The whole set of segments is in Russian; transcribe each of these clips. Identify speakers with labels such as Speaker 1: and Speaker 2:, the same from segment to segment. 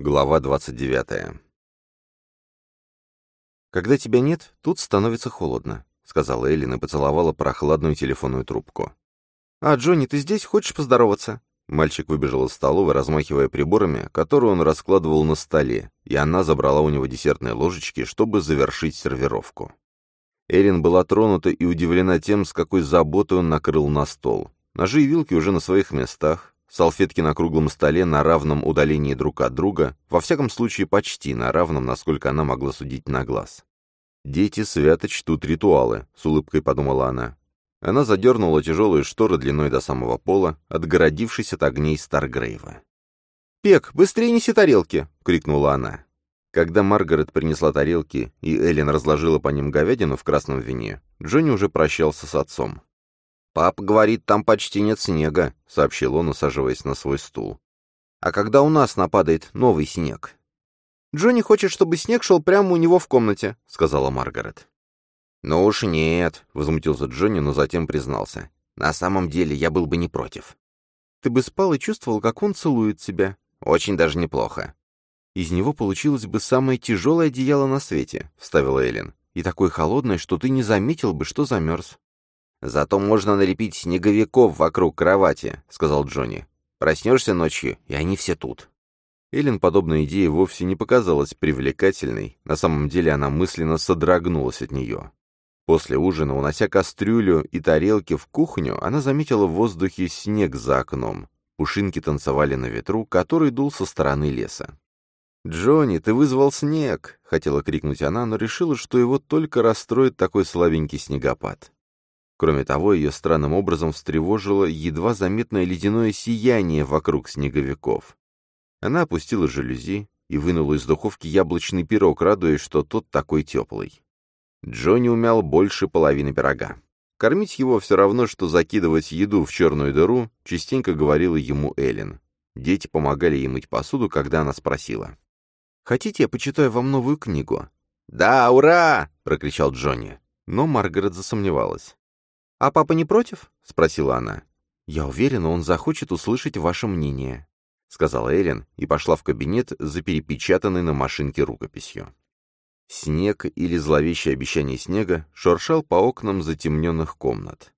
Speaker 1: Глава 29. «Когда тебя нет, тут становится холодно», — сказала Эллен и поцеловала прохладную телефонную трубку. «А, Джонни, ты здесь? Хочешь поздороваться?» Мальчик выбежал из столовой, размахивая приборами, которые он раскладывал на столе, и она забрала у него десертные ложечки, чтобы завершить сервировку. Эллен была тронута и удивлена тем, с какой заботой он накрыл на стол. Ножи и вилки уже на своих местах, Салфетки на круглом столе на равном удалении друг от друга, во всяком случае почти на равном, насколько она могла судить на глаз. «Дети свято чтут ритуалы», — с улыбкой подумала она. Она задернула тяжелые шторы длиной до самого пола, отгородившись от огней Старгрейва. «Пек, быстрее неси тарелки!» — крикнула она. Когда Маргарет принесла тарелки, и Эллен разложила по ним говядину в красном вине, Джонни уже прощался с отцом. «Папа говорит, там почти нет снега», — сообщил он, усаживаясь на свой стул. «А когда у нас нападает новый снег?» «Джонни хочет, чтобы снег шел прямо у него в комнате», — сказала Маргарет. «Ну уж нет», — возмутился Джонни, но затем признался. «На самом деле я был бы не против». «Ты бы спал и чувствовал, как он целует тебя». «Очень даже неплохо». «Из него получилось бы самое тяжелое одеяло на свете», — вставила Эллен. «И такое холодное, что ты не заметил бы, что замерз». «Зато можно налепить снеговиков вокруг кровати», — сказал Джонни. «Проснешься ночью, и они все тут». Эллен подобная идея вовсе не показалась привлекательной, на самом деле она мысленно содрогнулась от нее. После ужина, унося кастрюлю и тарелки в кухню, она заметила в воздухе снег за окном. Пушинки танцевали на ветру, который дул со стороны леса. «Джонни, ты вызвал снег!» — хотела крикнуть она, но решила, что его только расстроит такой слабенький снегопад. Кроме того, ее странным образом встревожило едва заметное ледяное сияние вокруг снеговиков. Она опустила жалюзи и вынула из духовки яблочный пирог, радуясь, что тот такой теплый. Джонни умял больше половины пирога. Кормить его все равно, что закидывать еду в черную дыру, частенько говорила ему Эллен. Дети помогали ей мыть посуду, когда она спросила. «Хотите, я почитаю вам новую книгу?» «Да, ура!» — прокричал Джонни. Но Маргарет засомневалась. «А папа не против?» — спросила она. «Я уверена, он захочет услышать ваше мнение», — сказала Эрин и пошла в кабинет за перепечатанной на машинке рукописью. Снег или зловещее обещание снега шуршал по окнам затемненных комнат.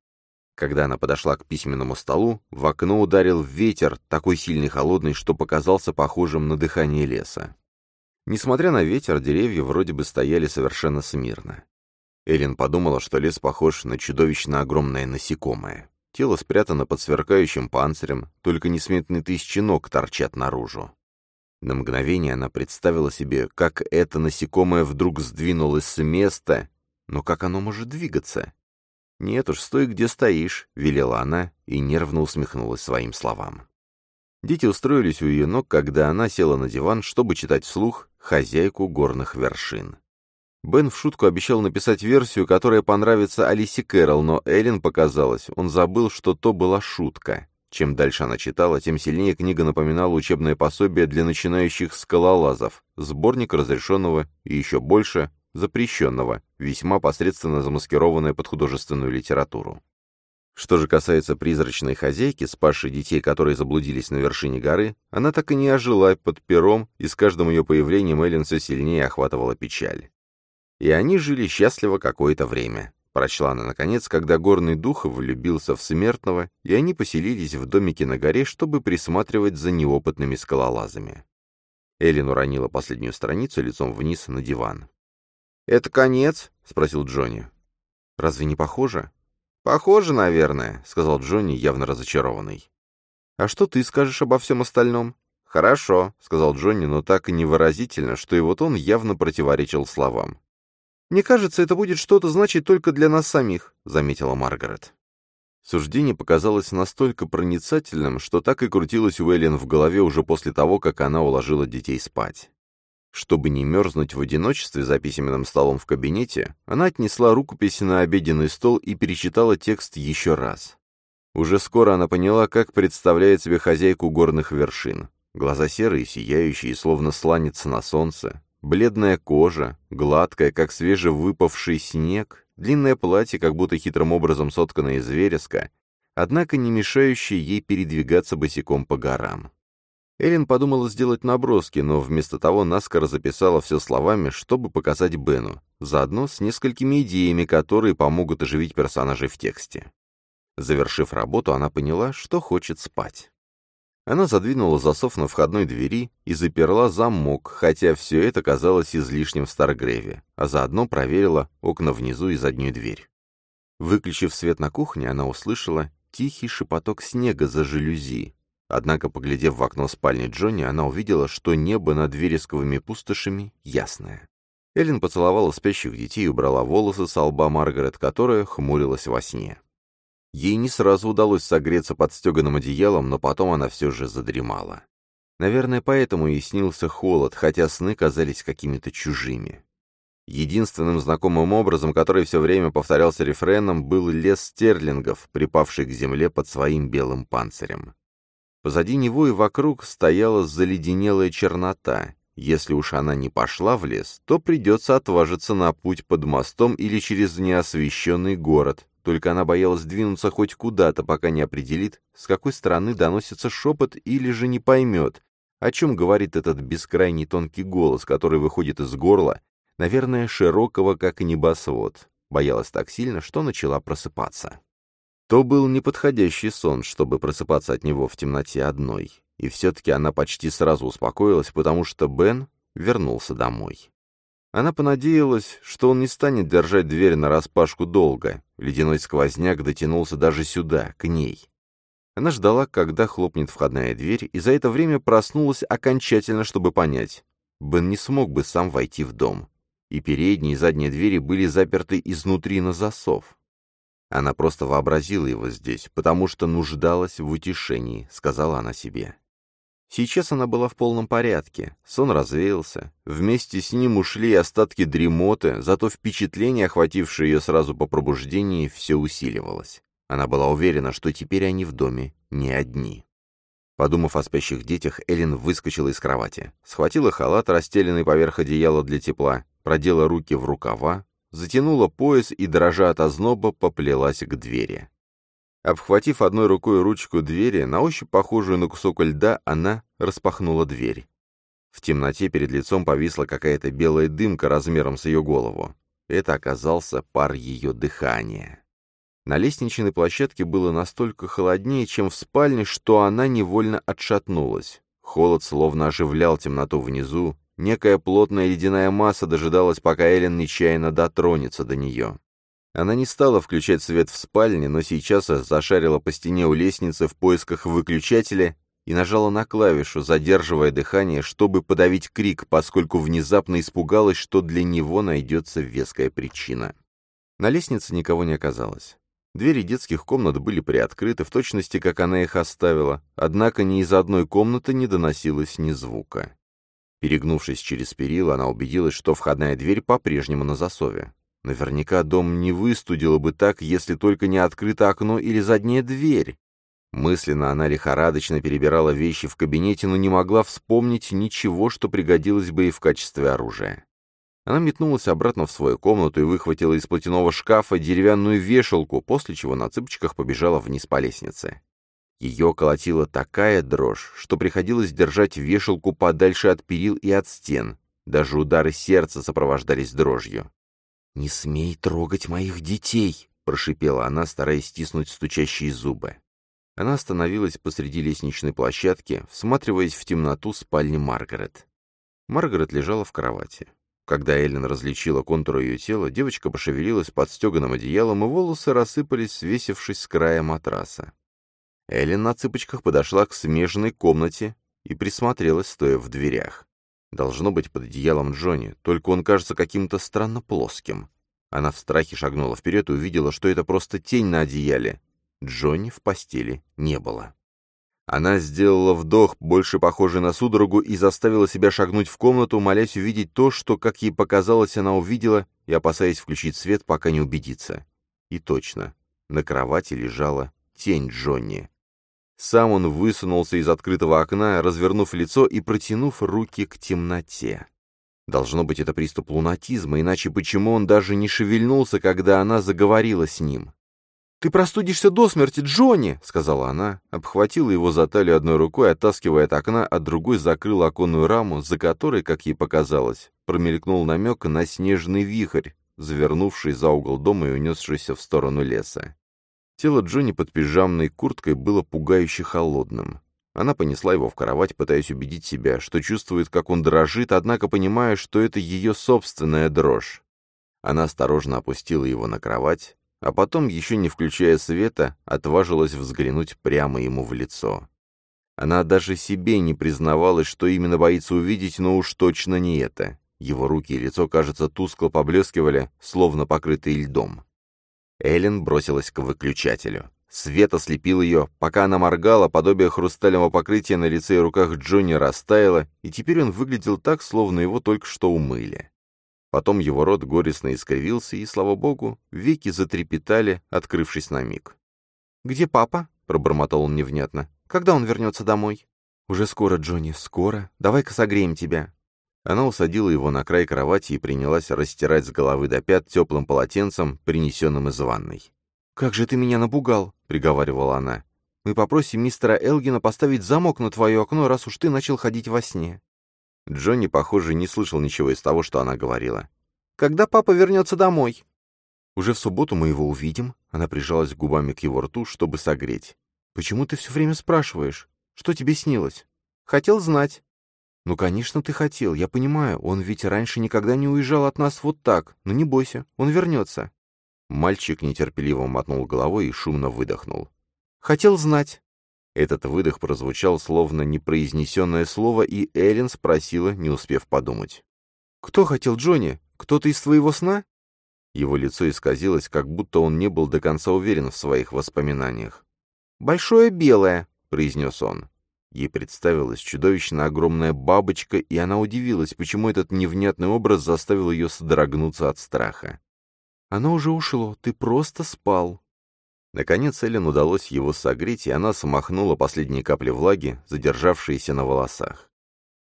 Speaker 1: Когда она подошла к письменному столу, в окно ударил ветер, такой сильный холодный, что показался похожим на дыхание леса. Несмотря на ветер, деревья вроде бы стояли совершенно смирно. Эллен подумала, что лес похож на чудовищно огромное насекомое. Тело спрятано под сверкающим панцирем, только несметные тысячи ног торчат наружу. На мгновение она представила себе, как это насекомое вдруг сдвинулось с места, но как оно может двигаться? «Нет уж, стой, где стоишь», — велела она и нервно усмехнулась своим словам. Дети устроились у ее ног, когда она села на диван, чтобы читать вслух «Хозяйку горных вершин». Бен в шутку обещал написать версию, которая понравится Алисе Кэрол, но Эллен показалось, он забыл, что то была шутка. Чем дальше она читала, тем сильнее книга напоминала учебное пособие для начинающих скалолазов, сборник разрешенного и еще больше запрещенного, весьма посредственно замаскированное под художественную литературу. Что же касается призрачной хозяйки, спасшей детей, которые заблудились на вершине горы, она так и не ожила под пером, и с каждым ее появлением Эллен все сильнее охватывала печаль. И они жили счастливо какое-то время. Прочла она, наконец, когда горный дух влюбился в смертного, и они поселились в домике на горе, чтобы присматривать за неопытными скалолазами. Эллен уронила последнюю страницу лицом вниз на диван. «Это конец?» — спросил Джонни. «Разве не похоже?» «Похоже, наверное», — сказал Джонни, явно разочарованный. «А что ты скажешь обо всем остальном?» «Хорошо», — сказал Джонни, но так и невыразительно, что и вот он явно противоречил словам. «Мне кажется, это будет что-то значить только для нас самих», — заметила Маргарет. Суждение показалось настолько проницательным, что так и крутилось у Эллен в голове уже после того, как она уложила детей спать. Чтобы не мерзнуть в одиночестве за письменным столом в кабинете, она отнесла рукопись на обеденный стол и перечитала текст еще раз. Уже скоро она поняла, как представляет себе хозяйку горных вершин. Глаза серые, сияющие, словно сланец на солнце, Бледная кожа, гладкая, как свежевыпавший снег, длинное платье, как будто хитрым образом сотканное из вереска, однако не мешающее ей передвигаться босиком по горам. Эллен подумала сделать наброски, но вместо того наскоро записала все словами, чтобы показать Бену, заодно с несколькими идеями, которые помогут оживить персонажей в тексте. Завершив работу, она поняла, что хочет спать. Она задвинула засов на входной двери и заперла замок, хотя все это казалось излишним в Старгреве, а заодно проверила окна внизу и заднюю дверь. Выключив свет на кухне, она услышала тихий шепоток снега за жалюзи. Однако, поглядев в окно спальни Джонни, она увидела, что небо над вересковыми пустошами ясное. Эллен поцеловала спящих детей и убрала волосы с лба Маргарет, которая хмурилась во сне. Ей не сразу удалось согреться под стеганым одеялом, но потом она все же задремала. Наверное, поэтому ей снился холод, хотя сны казались какими-то чужими. Единственным знакомым образом, который все время повторялся рефреном, был лес стерлингов, припавший к земле под своим белым панцирем. Позади него и вокруг стояла заледенелая чернота. Если уж она не пошла в лес, то придется отважиться на путь под мостом или через неосвещенный город, только она боялась двинуться хоть куда-то, пока не определит, с какой стороны доносится шепот или же не поймет, о чем говорит этот бескрайний тонкий голос, который выходит из горла наверное, широкого, как небосвод. Боялась так сильно, что начала просыпаться. То был неподходящий сон, чтобы просыпаться от него в темноте одной. И все-таки она почти сразу успокоилась, потому что Бен вернулся домой. Она понадеялась, что он не станет держать дверь нараспашку долго. Ледяной сквозняк дотянулся даже сюда, к ней. Она ждала, когда хлопнет входная дверь, и за это время проснулась окончательно, чтобы понять. Бен не смог бы сам войти в дом и передние и задние двери были заперты изнутри на засов. Она просто вообразила его здесь, потому что нуждалась в утешении, сказала она себе. Сейчас она была в полном порядке, сон развеялся, вместе с ним ушли остатки дремоты, зато впечатление, охватившее ее сразу по пробуждении, все усиливалось. Она была уверена, что теперь они в доме не одни. Подумав о спящих детях, Эллен выскочила из кровати, схватила халат, расстеленный поверх одеяла для тепла, продела руки в рукава, затянула пояс и, дрожа от озноба, поплелась к двери. Обхватив одной рукой ручку двери, на ощупь похожую на кусок льда, она распахнула дверь. В темноте перед лицом повисла какая-то белая дымка размером с ее голову. Это оказался пар ее дыхания. На лестничной площадке было настолько холоднее, чем в спальне, что она невольно отшатнулась. Холод словно оживлял темноту внизу, Некая плотная ледяная масса дожидалась, пока Эллен нечаянно дотронется до нее. Она не стала включать свет в спальне, но сейчас зашарила по стене у лестницы в поисках выключателя и нажала на клавишу, задерживая дыхание, чтобы подавить крик, поскольку внезапно испугалась, что для него найдется веская причина. На лестнице никого не оказалось. Двери детских комнат были приоткрыты, в точности, как она их оставила, однако ни из одной комнаты не доносилось ни звука. Перегнувшись через перила, она убедилась, что входная дверь по-прежнему на засове. Наверняка дом не выстудило бы так, если только не открыто окно или задняя дверь. Мысленно она лихорадочно перебирала вещи в кабинете, но не могла вспомнить ничего, что пригодилось бы ей в качестве оружия. Она метнулась обратно в свою комнату и выхватила из платяного шкафа деревянную вешалку, после чего на цыпочках побежала вниз по лестнице. Ее колотила такая дрожь, что приходилось держать вешалку подальше от перил и от стен. Даже удары сердца сопровождались дрожью. «Не смей трогать моих детей!» — прошипела она, стараясь стиснуть стучащие зубы. Она остановилась посреди лестничной площадки, всматриваясь в темноту спальни Маргарет. Маргарет лежала в кровати. Когда Эллен различила контуры ее тела, девочка пошевелилась под стеганым одеялом, и волосы рассыпались, свесившись с края матраса. Эллен на цыпочках подошла к смежной комнате и присмотрелась, стоя в дверях. Должно быть под одеялом Джонни, только он кажется каким-то странно плоским. Она в страхе шагнула вперед и увидела, что это просто тень на одеяле. Джонни в постели не было. Она сделала вдох, больше похожий на судорогу, и заставила себя шагнуть в комнату, молясь увидеть то, что, как ей показалось, она увидела, и опасаясь включить свет, пока не убедится. И точно, на кровати лежала тень Джонни. Сам он высунулся из открытого окна, развернув лицо и протянув руки к темноте. Должно быть, это приступ лунатизма, иначе почему он даже не шевельнулся, когда она заговорила с ним? «Ты простудишься до смерти, Джонни!» — сказала она, обхватила его за талию одной рукой, оттаскивая от окна, а другой закрыла оконную раму, за которой, как ей показалось, промелькнул намек на снежный вихрь, завернувший за угол дома и унесшийся в сторону леса. Тело Джонни под пижамной курткой было пугающе холодным. Она понесла его в кровать, пытаясь убедить себя, что чувствует, как он дрожит, однако понимая, что это ее собственная дрожь. Она осторожно опустила его на кровать, а потом, еще не включая света, отважилась взглянуть прямо ему в лицо. Она даже себе не признавалась, что именно боится увидеть, но уж точно не это. Его руки и лицо, кажется, тускло поблескивали, словно покрытые льдом. Эллен бросилась к выключателю. Свет ослепил ее, пока она моргала, подобие хрустального покрытия на лице и руках Джонни растаяло, и теперь он выглядел так, словно его только что умыли. Потом его рот горестно искривился, и, слава богу, веки затрепетали, открывшись на миг. «Где папа?» — пробормотал он невнятно. «Когда он вернется домой?» «Уже скоро, Джонни, скоро. Давай-ка согреем тебя». Она усадила его на край кровати и принялась растирать с головы до пят теплым полотенцем, принесенным из ванной. «Как же ты меня напугал!» — приговаривала она. «Мы попросим мистера Элгина поставить замок на твое окно, раз уж ты начал ходить во сне». Джонни, похоже, не слышал ничего из того, что она говорила. «Когда папа вернется домой?» «Уже в субботу мы его увидим». Она прижалась губами к его рту, чтобы согреть. «Почему ты все время спрашиваешь? Что тебе снилось?» «Хотел знать». «Ну, конечно, ты хотел, я понимаю. Он ведь раньше никогда не уезжал от нас вот так. Но не бойся, он вернется». Мальчик нетерпеливо мотнул головой и шумно выдохнул. «Хотел знать». Этот выдох прозвучал словно непроизнесенное слово, и Эллен спросила, не успев подумать. «Кто хотел Джонни? Кто-то из твоего сна?» Его лицо исказилось, как будто он не был до конца уверен в своих воспоминаниях. «Большое белое», — произнес он. Ей представилась чудовищно огромная бабочка, и она удивилась, почему этот невнятный образ заставил ее содрогнуться от страха. «Оно уже ушло, ты просто спал». Наконец Эллен удалось его согреть, и она смахнула последние капли влаги, задержавшиеся на волосах.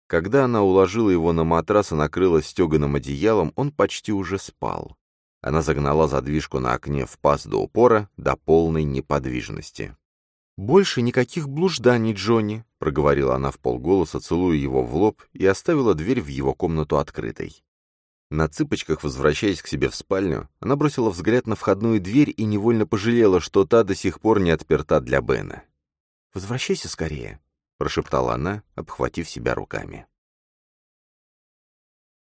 Speaker 1: Когда она уложила его на матрас и накрыла стеганым одеялом, он почти уже спал. Она загнала задвижку на окне в паз до упора, до полной неподвижности. «Больше никаких блужданий, Джонни», — проговорила она в полголоса, целуя его в лоб, и оставила дверь в его комнату открытой. На цыпочках, возвращаясь к себе в спальню, она бросила взгляд на входную дверь и невольно пожалела, что та до сих пор не отперта для Бена. «Возвращайся скорее», — прошептала она, обхватив себя руками.